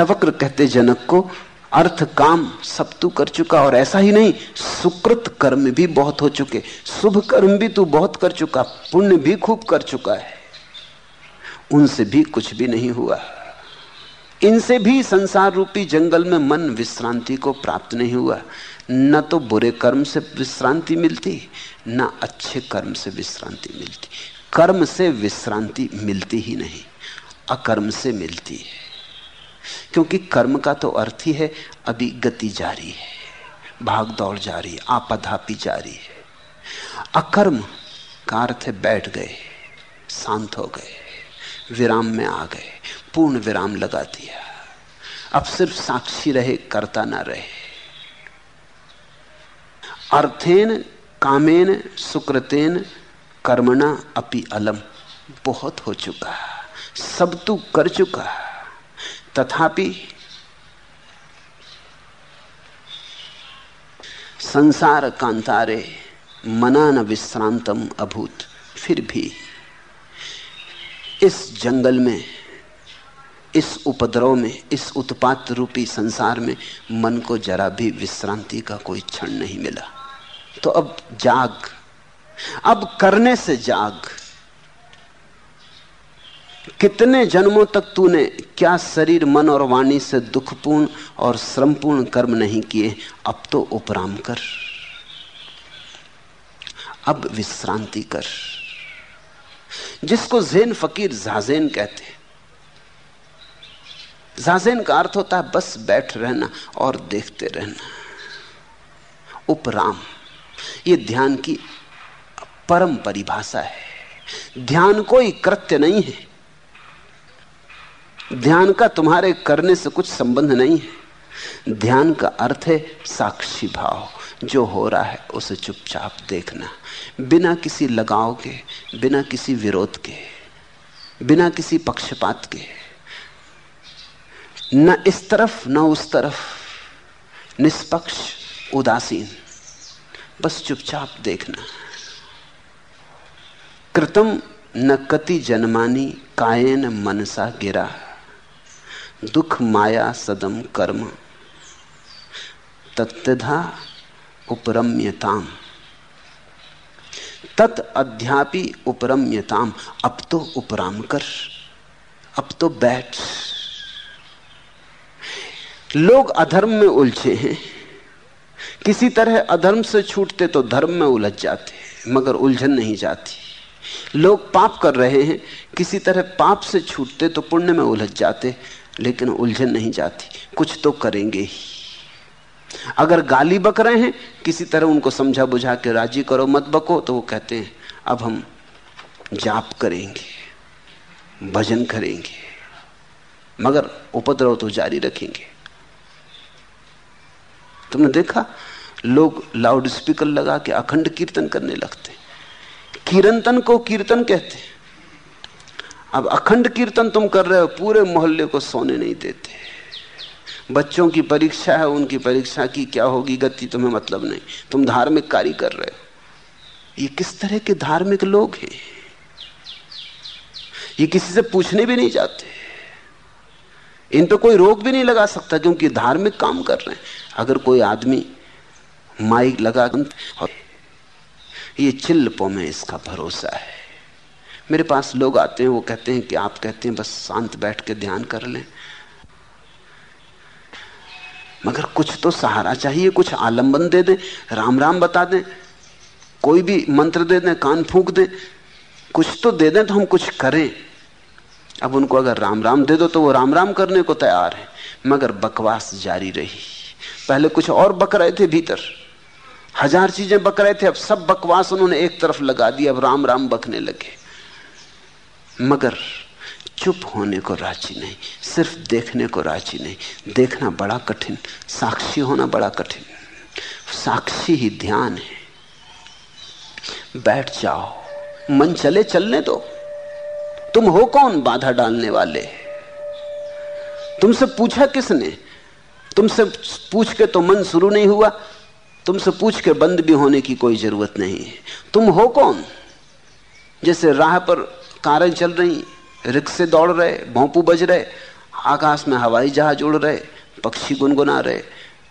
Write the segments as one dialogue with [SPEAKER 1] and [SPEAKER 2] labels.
[SPEAKER 1] सवक्र कहते जनक को, अर्थ काम सब तू कर चुका और ऐसा ही नहीं, सुकृत कर्म भी बहुत हो चुके, शुभ कर्म भी तू बहुत कर चुका, पुण्य भी खूब कर चुका है। उनसे भी कुछ भी नहीं हुआ। इनसे भी संसार रूपी जंगल में मन विश्रांति को प्राप्त नहीं हुआ। न तो बुरे कर्म से विश्रांति मिलती, न अच्छे कर्म से विश्रांति मिलती। कर्म से विश्रांति मिलती ही नहीं, अकर्म से मिलती है। क्योंकि कर्म का तो अर्थ ही है, अभी गति जारी है, भाग दौड़ जारी है आपाधापी जारी है। अकर्म का अर्थ है बैठ गए, शांत हो गए, विराम में आ गए, पूर्ण विराम लगा दिया। अब सिर्फ़ साक्षी रहे, करता ना रहे। अर्थेन, कामेन, सुकृतेन, कर्मणा अपि अलम। बहुत हो चुका। सब तू कर चुका। तथापि संसार कांतारे मना न विश्रांतम अभूत, फिर भी इस जंगल में, इस उपद्रव में, इस उत्पात रूपी संसार में मन को जरा भी विश्रांति का कोई क्षण नहीं मिला। तो अब जाग। अब करने से जाग। कितने जन्मों तक तूने क्या शरीर, मन और वाणी से दुखपूर्ण और श्रमपूर्ण कर्म नहीं किए? अब तो उपराम कर। अब विश्रांति कर। जिसको जैन फकीर जाजेन कहते हैं। जाजेन का अर्थ होता है, बस बैठ रहना और देखते रहना। उपराम। ये ध्यान की परम परिभाषा है। ध्यान कोई कृत्य नहीं है। ध्यान का तुम्हारे करने से कुछ संबंध नहीं है। ध्यान का अर्थ है साक्षी भाव। जो हो रहा है, उसे चुपचाप देखना। बिना किसी लगाव के, बिना किसी विरोध के, बिना किसी पक्षपात के। न इस तरफ़, न उस तरफ़। निष्पक्ष, उदासीन। बस चुपचाप देखना। कृतम न कति जनमानी, कायन मनसा गिरा। दुख माया सदम कर्म। तत्धा उपरम्यताम। तत् अध्यापी उपरम्यताम। अब तो उपराम कर। अब तो बैठ। लोग अधर्म में उलझे हैं। किसी तरह अधर्म से छूटते तो धर्म में उलझ जाते मगर उलझन नहीं जाती। लोग पाप कर रहे हैं, किसी तरह पाप से छूटते तो पुण्य में उलझ जाते। लेकिन उलझन नहीं जाती। कुछ तो करेंगे ही। अगर गाली बक रहे हैं, किसी तरह उनको समझा बुझा के राज़ी करो, मत बको तो वो कहते हैं, अब हम जाप करेंगे, भजन करेंगे, मगर उपद्रव तो जारी रखेंगे। तुमने देखा? लोग लाउड स्पीकर लगा के अखंड कीर्तन करने लगते कीर्तन को कीर्तन कहते अब अखंड कीर्तन तुम कर रहे हो, पूरे मोहल्ले को सोने नहीं देते। बच्चों की परीक्षा है, उनकी परीक्षा की क्या होगी, गति तुम्हें मतलब नहीं। तुम धार्मिक कार्य कर रहे हो। ये किस तरह के धार्मिक लोग हैं? ये किसी से पूछने भी नहीं जाते। इन पर कोई रोक भी नहीं लगा सकता क्योंकि धार्मिक काम कर रहे हैं। अगर कोई आदमी माइक लगा ये चिल्लपो में इसका भरोसा है। मेरे पास लोग आते हैं, वो कहते हैं कि आप कहते हैं, बस शांत बैठ के ध्यान कर लें। मगर कुछ तो सहारा चाहिए, कुछ आलंबन दे दें राम राम बता दें, कोई भी मंत्र दे दें, कान फूक दें, कुछ तो दे दें तो हम कुछ करें। अब उनको अगर राम राम दे दो तो वो राम राम करने को तैयार है, मगर बकवास जारी रही। पहले कुछ और बक रहे थे भीतर। हज़ार चीज़ें बक रहे थे, अब सब बकवास उन्होंने एक तरफ़ लगा दी, अब राम राम बकने लगे। मगर चुप होने को राज़ी नहीं, सिर्फ़ देखने को राज़ी नहीं। देखना बड़ा कठिन, साक्षी होना बड़ा कठिन। साक्षी ही ध्यान है। बैठ जाओ, मन चले चलने दो। तुम हो कौन बाधा डालने वाले? तुमसे पूछा किसने? तुमसे पूछ के तो मन शुरू नहीं हुआ। तुमसे पूछ के बंद भी होने की कोई ज़रूरत नहीं है। तुम हो कौन? जैसे राह पर कारें चल रही रिक्शे दौड़ रहे, भोंपू बज रहे, आकाश में हवाई जहाज़ उड़ रहे, पक्षी गुनगुना रहे,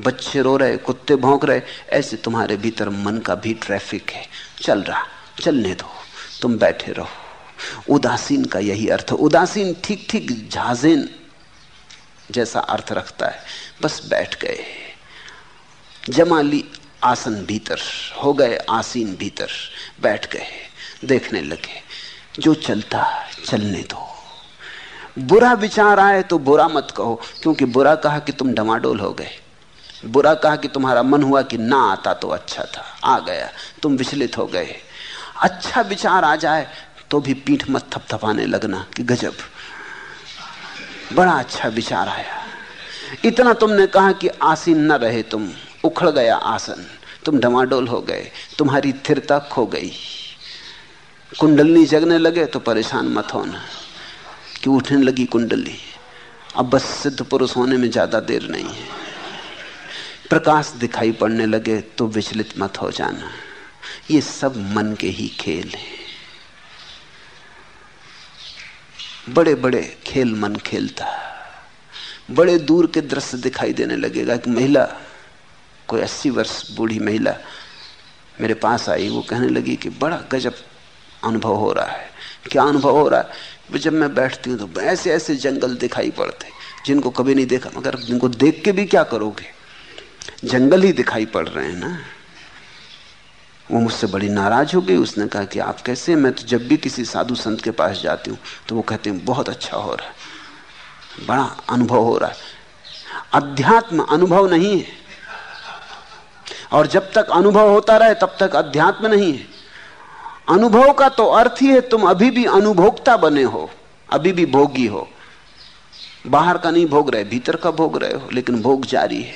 [SPEAKER 1] बच्चे रो रहे, कुत्ते भौंक रहे, ऐसे तुम्हारे भीतर मन का भी ट्रैफ़िक है। चल रहा, चलने दो, तुम बैठे रहो। उदासीन का यही अर्थ, उदासीन ठीक ठीक झाजेन जैसा अर्थ रखता है। बस बैठ गए। जमा ली आसन भीतर, हो गए आसीन भीतर, बैठ गए, देखने लगे। जो चलता चलने दो। बुरा विचार आए तो बुरा मत कहो, क्योंकि बुरा कहा कि तुम डमाडोल हो गए। बुरा कहा कि तुम्हारा मन हुआ कि ना आता तो अच्छा था, आ गया, तुम विचलित हो गए। अच्छा विचार आ जाए तो भी पीठ मत थपथपाने लगना कि गजब, बड़ा अच्छा विचार आया। इतना तुमने कहा कि आसीन न रहे तुम, उखड़ गया आसन, तुम डमाडोल हो गए, तुम्हारी थिरता खो गई। कुंडलनी जगने लगे तो परेशान मत होना। कि उठने लगी कुंडली। अब बस सिद्ध पुरुष होने में ज़्यादा देर नहीं है। प्रकाश दिखाई पड़ने लगे तो विचलित मत हो जाना। ये सब मन के ही खेल हैं। बड़े बड़े खेल मन खेलता। बड़े दूर के दृश्य दिखाई देने लगेगा कि महिला, कोई अस्सी वर्ष बूढ़ी महिला मेरे पास आई, वो कहने लगी कि बड़ा गजब अनुभव हो रहा है। क्या अनुभव हो रहा है? जब मैं बैठती हूँ तो ऐसे ऐसे जंगल दिखाई पड़ते जिनको कभी नहीं देखा, मगर जिनको देख के भी क्या करोगे? जंगल ही दिखाई पड़ रहे हैं ना। वो मुझसे बड़ी नाराज़ हो गई, उसने कहा कि आप कैसे मैं तो जब भी किसी साधु संत के पास जाती हूँ तो वो कहते हैं, बहुत अच्छा हो रहा है। बड़ा अनुभव हो रहा है। अध्यात्म अनुभव नहीं है। और जब तक अनुभव होता रहे, तब तक अध्यात्म नहीं है। अनुभव का तो अर्थ ही है तुम अभी भी अनुभोक्ता बने हो, अभी भी भोगी हो। बाहर का नहीं भोग रहे, भीतर का भोग रहे हो, लेकिन भोग जारी है।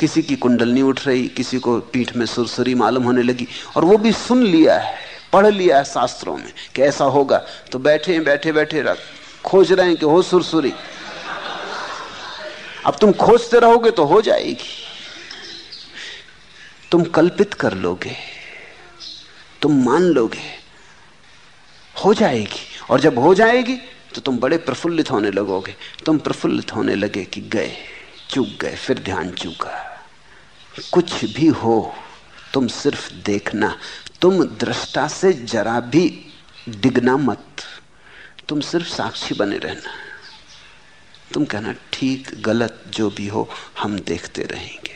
[SPEAKER 1] किसी की कुंडलनी उठ रही, किसी को पीठ में सुरसुरी मालूम होने लगी, और वो भी सुन लिया है, पढ़ लिया है शास्त्रों में कि ऐसा होगा। तो बैठे बैठे बैठे रख, खोज रहे हैं कि हो सुरसुरी। अब तुम खोजते रहोगे तो हो जाएगी। तुम कल्पित कर लोगे। तुम मान लोगे। हो जाएगी। और जब हो जाएगी तो तुम बड़े प्रफुल्लित होने लगोगे। तुम प्रफुल्लित होने लगे कि गए, चूक गए, फिर ध्यान चूका। कुछ भी हो, तुम सिर्फ़ देखना। तुम दृष्टा से जरा भी डिगना मत। तुम सिर्फ़ साक्षी बने रहना। तुम कहना, ठीक, गलत, जो भी हो, हम देखते रहेंगे।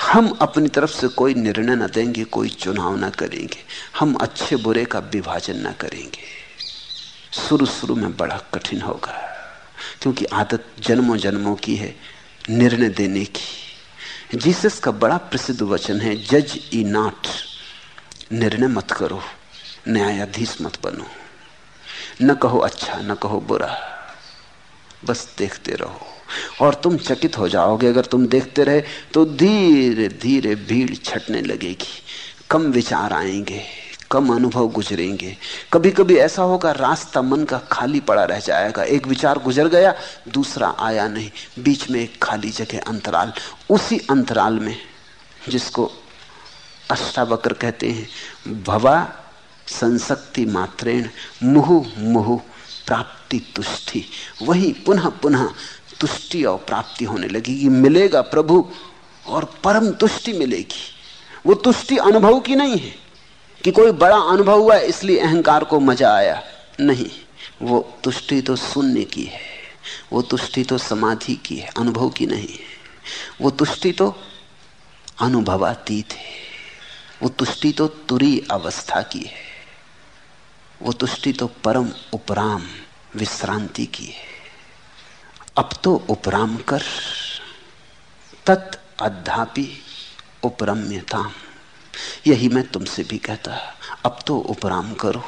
[SPEAKER 1] हम अपनी तरफ़ से कोई निर्णय न देंगे, कोई चुनाव न करेंगे। हम अच्छे बुरे का विभाजन न करेंगे। शुरू शुरू में बड़ा कठिन होगा, क्योंकि आदत जन्मों जन्मों की है निर्णय देने की। जीसस का बड़ा प्रसिद्ध वचन है, जज ई नाट, निर्णय मत करो, न्यायाधीश मत बनो। न कहो अच्छा न कहो बुरा, बस देखते रहो। और तुम चकित हो जाओगे। अगर तुम देखते रहे तो धीरे धीरे भीड़ छटने लगेगी। कम विचार आएँगे, कम अनुभव गुजरेंगे। कभी कभी ऐसा होगा, रास्ता मन का खाली पड़ा रह जाएगा। एक विचार गुजर गया, दूसरा आया नहीं। बीच में एक खाली जगह अंतराल। उसी अंतराल में, जिसको अष्टावक्र कहते हैं, भवा संसक्ति मात्रेण मुहु मुहु प्राप्ति तुष्टि। वही पुनः पुनः तुष्टि और प्राप्ति होने लगेगी। मिलेगा प्रभु और परम तुष्टि मिलेगी। वो तुष्टि अनुभव की नहीं है कि कोई बड़ा अनुभव हुआ, इसलिए अहंकार को मज़ा आया। नहीं, वो तुष्टि तो शून्य की है। वो तुष्टि तो समाधि की है, अनुभव की नहीं है। वो तुष्टि तो अनुभवातीत है। वो तुष्टि तो तुरी अवस्था की है। वो तुष्टि तो परम उपराम विश्रांति की है। अब तो उपराम कर तत् अध्यापी उपरम्यता यही मैं तुमसे भी कहता अब तो उपराम करो,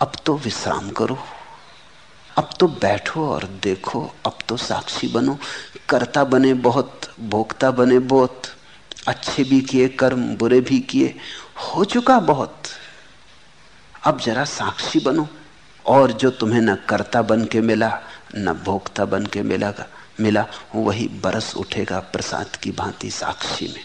[SPEAKER 1] अब तो विश्राम करो, अब तो बैठो और देखो, अब तो साक्षी बनो। कर्ता बने बहुत, भोक्ता बने बहुत, अच्छे भी किए, कर्म बुरे भी किए, हो चुका बहुत। अब जरा साक्षी बनो, और जो तुम्हें न कर्ता बन के मिला न भोक्ता बन के मिला मिला, वही बरस उठेगा प्रसाद की भांति साक्षी में।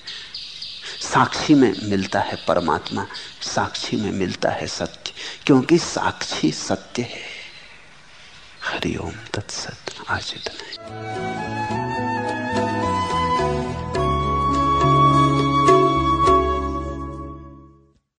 [SPEAKER 1] साक्षी में मिलता है परमात्मा, साक्षी में मिलता है सत्य, क्योंकि साक्षी सत्य है। हरिओम तत्सत, आज इतना